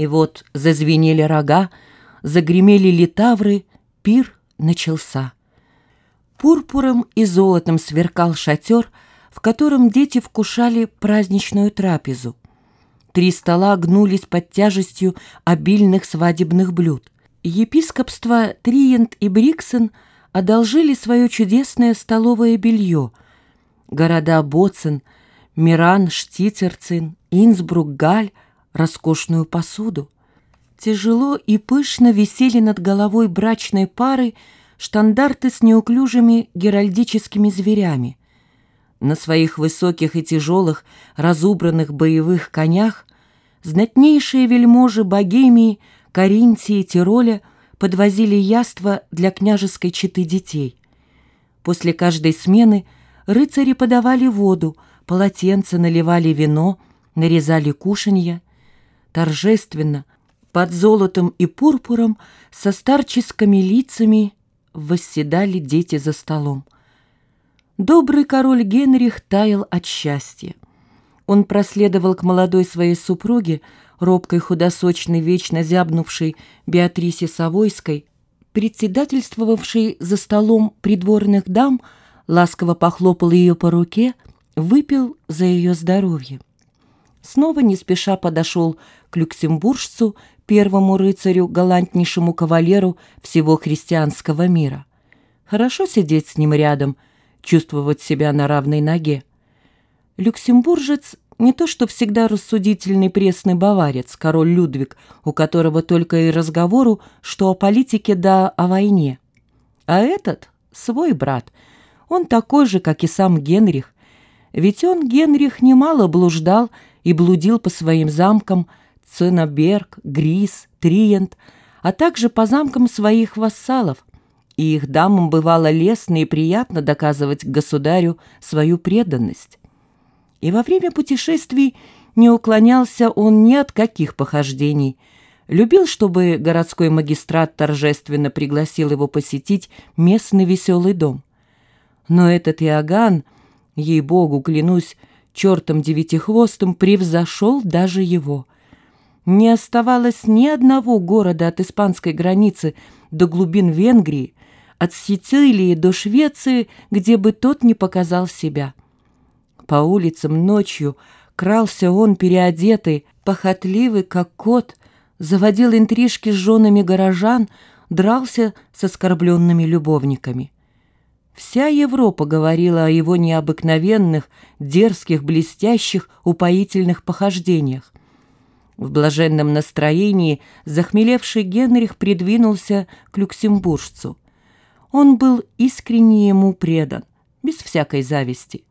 И вот зазвенели рога, загремели литавры, пир начался. Пурпуром и золотом сверкал шатер, в котором дети вкушали праздничную трапезу. Три стола гнулись под тяжестью обильных свадебных блюд. Епископство Триент и Бриксон одолжили свое чудесное столовое белье. Города Боцен, Миран, Штицерцин, Инсбрук, Галь — роскошную посуду. Тяжело и пышно висели над головой брачной пары штандарты с неуклюжими геральдическими зверями. На своих высоких и тяжелых, разубранных боевых конях знатнейшие вельможи Богемии, Каринтии, Тироля подвозили яства для княжеской четы детей. После каждой смены рыцари подавали воду, полотенца наливали вино, нарезали кушанья. Торжественно, под золотом и пурпуром, со старческими лицами восседали дети за столом. Добрый король Генрих таял от счастья. Он проследовал к молодой своей супруге, робкой худосочной, вечно зябнувшей Беатрисе Савойской, председательствовавшей за столом придворных дам, ласково похлопал ее по руке, выпил за ее здоровье. Снова не спеша подошел к люксембуржцу, первому рыцарю, галантнейшему кавалеру всего христианского мира. Хорошо сидеть с ним рядом, чувствовать себя на равной ноге. Люксембуржец не то что всегда рассудительный пресный баварец, король Людвиг, у которого только и разговору, что о политике да о войне. А этот — свой брат. Он такой же, как и сам Генрих. Ведь он, Генрих, немало блуждал и блудил по своим замкам, Ценоберг, Грис, Триент, а также по замкам своих вассалов, и их дамам бывало лестно и приятно доказывать государю свою преданность. И во время путешествий не уклонялся он ни от каких похождений, любил, чтобы городской магистрат торжественно пригласил его посетить местный веселый дом. Но этот Иоганн, ей-богу, клянусь, чертом девятихвостым, превзошел даже его — не оставалось ни одного города от испанской границы до глубин Венгрии, от Сицилии до Швеции, где бы тот не показал себя. По улицам ночью крался он переодетый, похотливый, как кот, заводил интрижки с женами горожан, дрался с оскорбленными любовниками. Вся Европа говорила о его необыкновенных, дерзких, блестящих, упоительных похождениях. В блаженном настроении захмелевший Генрих придвинулся к люксембуржцу. Он был искренне ему предан, без всякой зависти.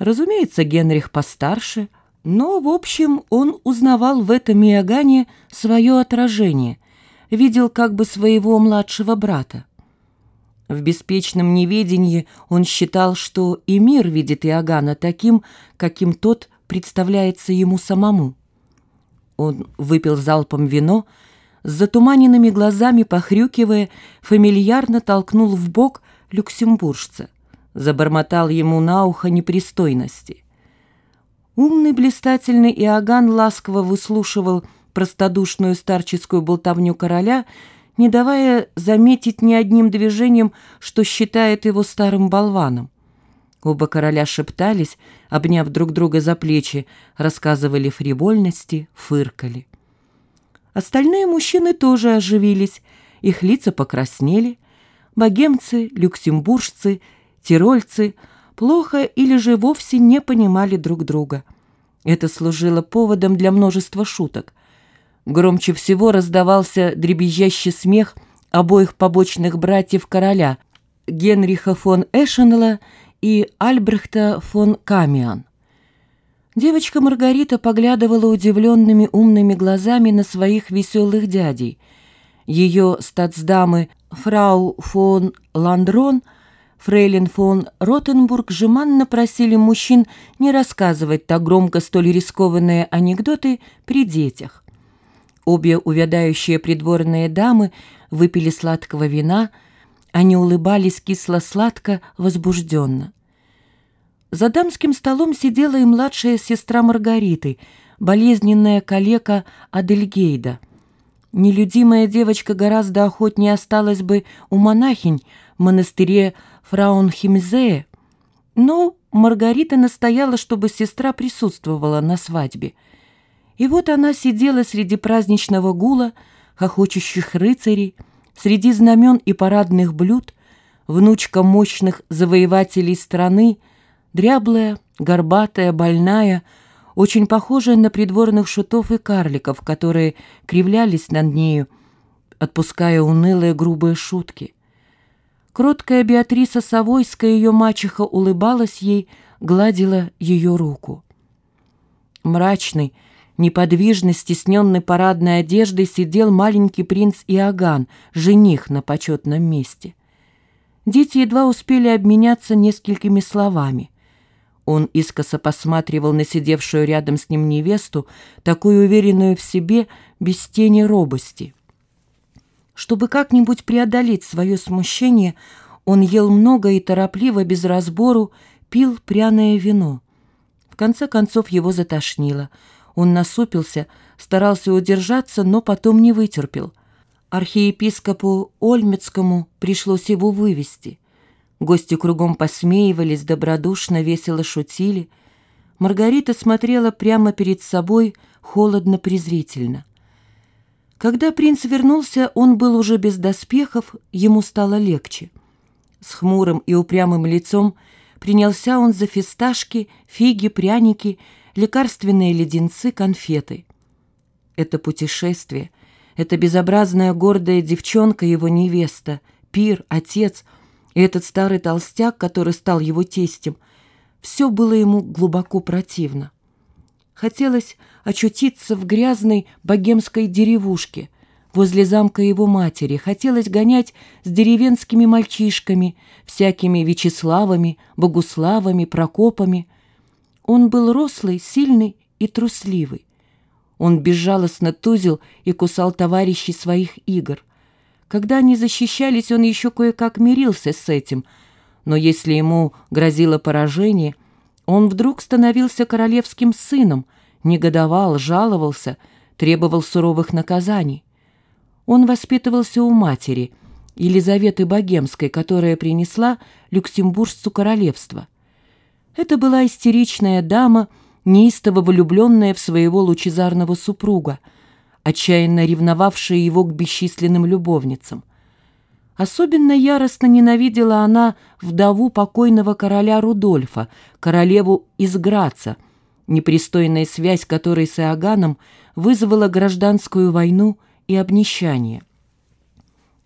Разумеется, Генрих постарше, но, в общем, он узнавал в этом Иоганне свое отражение, видел как бы своего младшего брата. В беспечном неведении он считал, что и мир видит Иоганна таким, каким тот представляется ему самому. Он выпил залпом вино, с затуманенными глазами похрюкивая, фамильярно толкнул в бок люксембуржца, забормотал ему на ухо непристойности. Умный блистательный Иоганн ласково выслушивал простодушную старческую болтовню короля, не давая заметить ни одним движением, что считает его старым болваном. Оба короля шептались, обняв друг друга за плечи, рассказывали фривольности, фыркали. Остальные мужчины тоже оживились, их лица покраснели. Богемцы, люксембуржцы, тирольцы плохо или же вовсе не понимали друг друга. Это служило поводом для множества шуток. Громче всего раздавался дребезжащий смех обоих побочных братьев короля, Генриха фон Эшенела и Альбрехта фон Камиан. Девочка Маргарита поглядывала удивленными умными глазами на своих веселых дядей. Ее статсдамы фрау фон Ландрон, фрейлин фон Ротенбург жеманно просили мужчин не рассказывать так громко столь рискованные анекдоты при детях. Обе увядающие придворные дамы выпили сладкого вина – они улыбались кисло-сладко, возбужденно. За дамским столом сидела и младшая сестра Маргариты, болезненная калека Адельгейда. Нелюдимая девочка гораздо охотнее осталась бы у монахинь в монастыре Фраунхимзее, но Маргарита настояла, чтобы сестра присутствовала на свадьбе. И вот она сидела среди праздничного гула, хохочущих рыцарей, среди знамен и парадных блюд, внучка мощных завоевателей страны, дряблая, горбатая, больная, очень похожая на придворных шутов и карликов, которые кривлялись над нею, отпуская унылые грубые шутки. Кроткая Беатриса Савойская, ее мачеха, улыбалась ей, гладила ее руку. Мрачный, неподвижно стесненный парадной одеждой сидел маленький принц Иоганн, жених на почетном месте. Дети едва успели обменяться несколькими словами. Он искоса посматривал на сидевшую рядом с ним невесту, такую уверенную в себе, без тени робости. Чтобы как-нибудь преодолеть свое смущение, он ел много и торопливо, без разбору, пил пряное вино. В конце концов его затошнило. Он насупился, старался удержаться, но потом не вытерпел. Архиепископу Ольмецкому пришлось его вывести. Гости кругом посмеивались, добродушно, весело шутили. Маргарита смотрела прямо перед собой, холодно-презрительно. Когда принц вернулся, он был уже без доспехов, ему стало легче. С хмурым и упрямым лицом принялся он за фисташки, фиги, пряники, лекарственные леденцы, конфеты. Это путешествие, эта безобразная гордая девчонка, его невеста, пир, отец и этот старый толстяк, который стал его тестем, все было ему глубоко противно. Хотелось очутиться в грязной богемской деревушке возле замка его матери. Хотелось гонять с деревенскими мальчишками, всякими Вячеславами, Богуславами, Прокопами. Он был рослый, сильный и трусливый. Он безжалостно тузил и кусал товарищей своих игр. Когда они защищались, он еще кое-как мирился с этим, но если ему грозило поражение – он вдруг становился королевским сыном, негодовал, жаловался, требовал суровых наказаний. Он воспитывался у матери, Елизаветы Богемской, которая принесла люксембуржцу королевство. Это была истеричная дама, неистово влюбленная в своего лучезарного супруга, отчаянно ревновавшая его к бесчисленным любовницам. Особенно яростно ненавидела она вдову покойного короля Рудольфа, королеву из Граца, непристойная связь которой с Иоганном вызвала гражданскую войну и обнищание.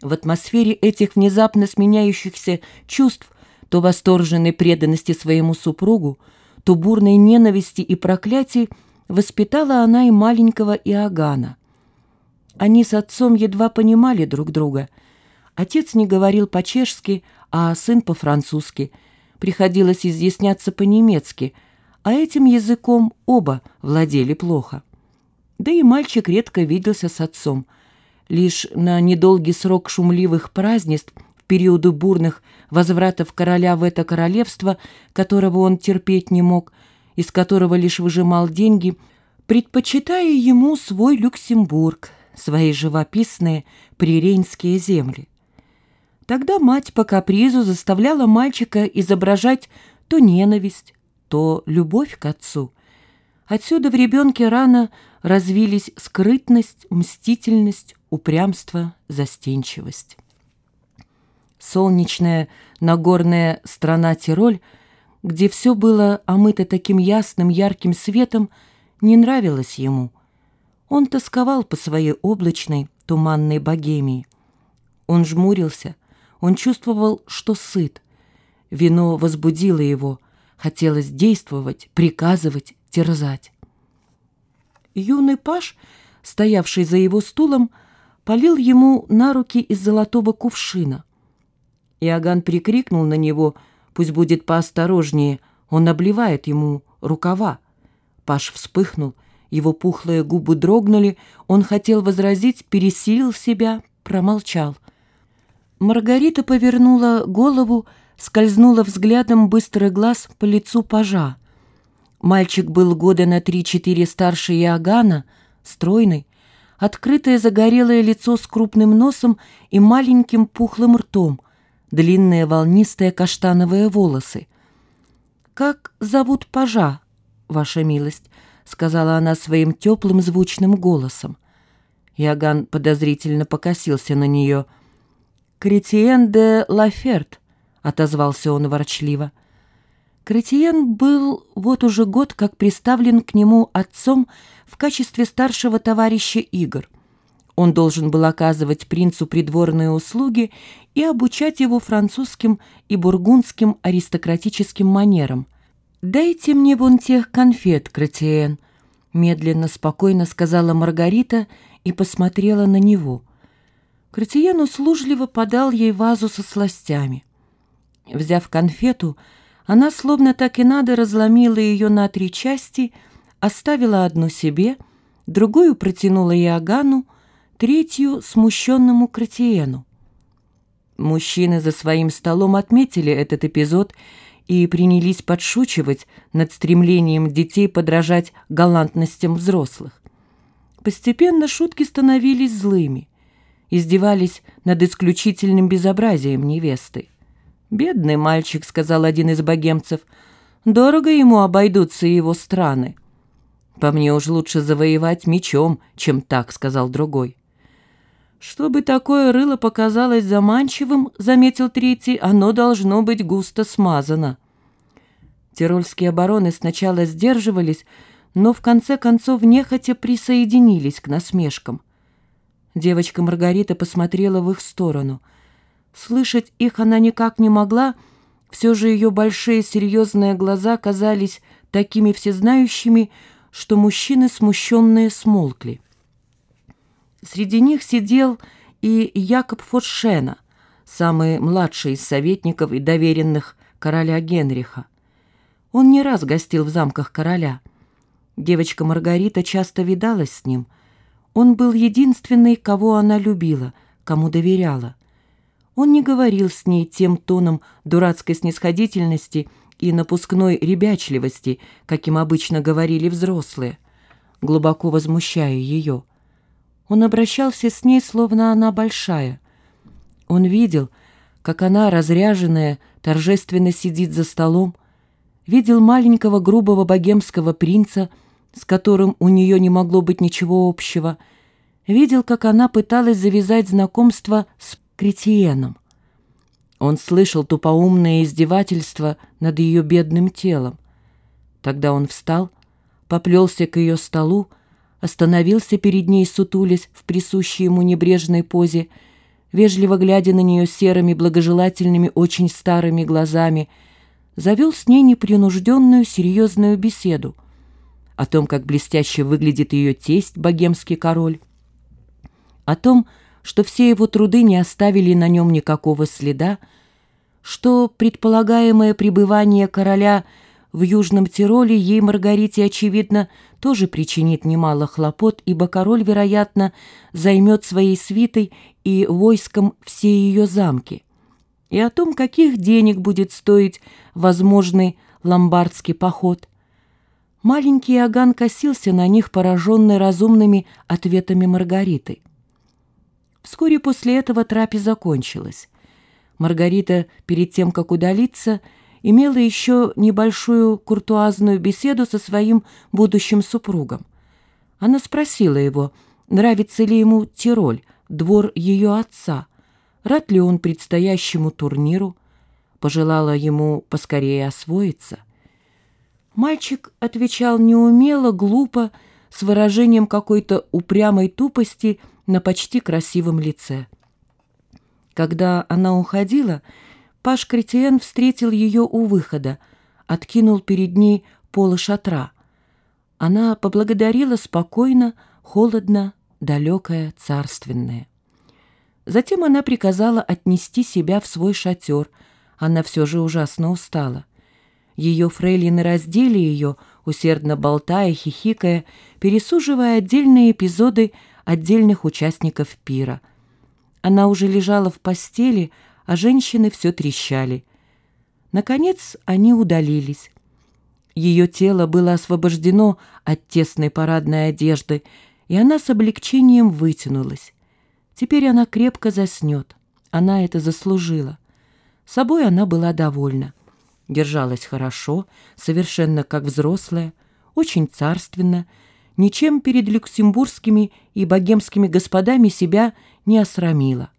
В атмосфере этих внезапно сменяющихся чувств, то восторженной преданности своему супругу, то бурной ненависти и проклятий, воспитала она и маленького Иоганна. Они с отцом едва понимали друг друга – Отец не говорил по-чешски, а сын по-французски. Приходилось изъясняться по-немецки, а этим языком оба владели плохо. Да и мальчик редко виделся с отцом. Лишь на недолгий срок шумливых празднеств, в периоды бурных возвратов короля в это королевство, которого он терпеть не мог, из которого лишь выжимал деньги, предпочитая ему свой Люксембург, свои живописные прирейнские земли. Тогда мать по капризу заставляла мальчика изображать то ненависть, то любовь к отцу. Отсюда в ребенке рано развились скрытность, мстительность, упрямство, застенчивость. Солнечная Нагорная страна Тироль, где все было омыто таким ясным ярким светом, не нравилось ему. Он тосковал по своей облачной, туманной богемии. Он жмурился, он чувствовал, что сыт. Вино возбудило его. Хотелось действовать, приказывать, терзать. Юный паш, стоявший за его стулом, полил ему на руки из золотого кувшина. Иоганн прикрикнул на него, пусть будет поосторожнее, он обливает ему рукава. Паш вспыхнул, его пухлые губы дрогнули, он хотел возразить, пересилил себя, промолчал. Маргарита повернула голову, скользнула взглядом быстрый глаз по лицу пажа. Мальчик был года на три-четыре старше Иоганна, стройный, открытое загорелое лицо с крупным носом и маленьким пухлым ртом, длинные волнистые каштановые волосы. «Как зовут пажа, ваша милость?» — сказала она своим теплым звучным голосом. Иоганн подозрительно покосился на нее. «Кретиен де Лаферт», — отозвался он ворчливо. Кретиен был вот уже год как приставлен к нему отцом в качестве старшего товарища игр. Он должен был оказывать принцу придворные услуги и обучать его французским и бургундским аристократическим манерам. «Дайте мне вон тех конфет, Кретиен», — медленно, спокойно сказала Маргарита и посмотрела на него. Кретиен услужливо подал ей вазу со сластями. Взяв конфету, она словно так и надо разломила ее на три части, оставила одну себе, другую протянула Иоганну, третью — смущенному Кратиену. Мужчины за своим столом отметили этот эпизод и принялись подшучивать над стремлением детей подражать галантностям взрослых. Постепенно шутки становились злыми, издевались над исключительным безобразием невесты. «Бедный мальчик», — сказал один из богемцев, — «дорого ему обойдутся его страны». «По мне уж лучше завоевать мечом, чем так», — сказал другой. «Чтобы такое рыло показалось заманчивым», — заметил третий, — «оно должно быть густо смазано». Тирольские бароны сначала сдерживались, но в конце концов нехотя присоединились к насмешкам. Девочка Маргарита посмотрела в их сторону — Слышать их она никак не могла, все же ее большие серьезные глаза казались такими всезнающими, что мужчины, смущенные, смолкли. Среди них сидел и Якоб Форшена, самый младший из советников и доверенных короля Генриха. Он не раз гостил в замках короля. Девочка Маргарита часто видалась с ним. Он был единственный, кого она любила, кому доверяла. Он не говорил с ней тем тоном дурацкой снисходительности и напускной ребячливости, каким обычно говорили взрослые, глубоко возмущая ее. Он обращался с ней, словно она большая. Он видел, как она, разряженная, торжественно сидит за столом, видел маленького грубого богемского принца, с которым у нее не могло быть ничего общего, видел, как она пыталась завязать знакомство с Кретиеном. Он слышал тупоумное издевательство над ее бедным телом. Тогда он встал, поплелся к ее столу, остановился перед ней, сутулясь в присущей ему небрежной позе, вежливо глядя на нее серыми, благожелательными, очень старыми глазами, завел с ней непринужденную, серьезную беседу о том, как блестяще выглядит ее тесть, богемский король, о том, что все его труды не оставили на нем никакого следа, что предполагаемое пребывание короля в Южном Тироле ей, Маргарите, очевидно, тоже причинит немало хлопот, ибо король, вероятно, займет своей свитой и войском все ее замки, и о том, каких денег будет стоить возможный ломбардский поход. Маленький Аган косился на них, пораженный разумными ответами Маргариты. Вскоре после этого трапеза закончилась. Маргарита, перед тем, как удалиться, имела еще небольшую куртуазную беседу со своим будущим супругом. Она спросила его, нравится ли ему Тироль, двор ее отца, рад ли он предстоящему турниру, пожелала ему поскорее освоиться. Мальчик отвечал неумело, глупо, с выражением какой-то упрямой тупости на почти красивом лице. Когда она уходила, Паш Кретиен встретил ее у выхода, откинул перед ней полы шатра. Она поблагодарила спокойно, холодно, далекая, царственная. Затем она приказала отнести себя в свой шатер. Она все же ужасно устала. Ее фрейлины раздели ее, усердно болтая, хихикая, пересуживая отдельные эпизоды отдельных участников пира. Она уже лежала в постели, а женщины все трещали. Наконец они удалились. Ее тело было освобождено от тесной парадной одежды, и она с облегчением вытянулась. Теперь она крепко заснет. Она это заслужила. Собой она была довольна. Держалась хорошо, совершенно как взрослая, очень царственно, ничем перед люксембургскими и богемскими господами себя не осрамила.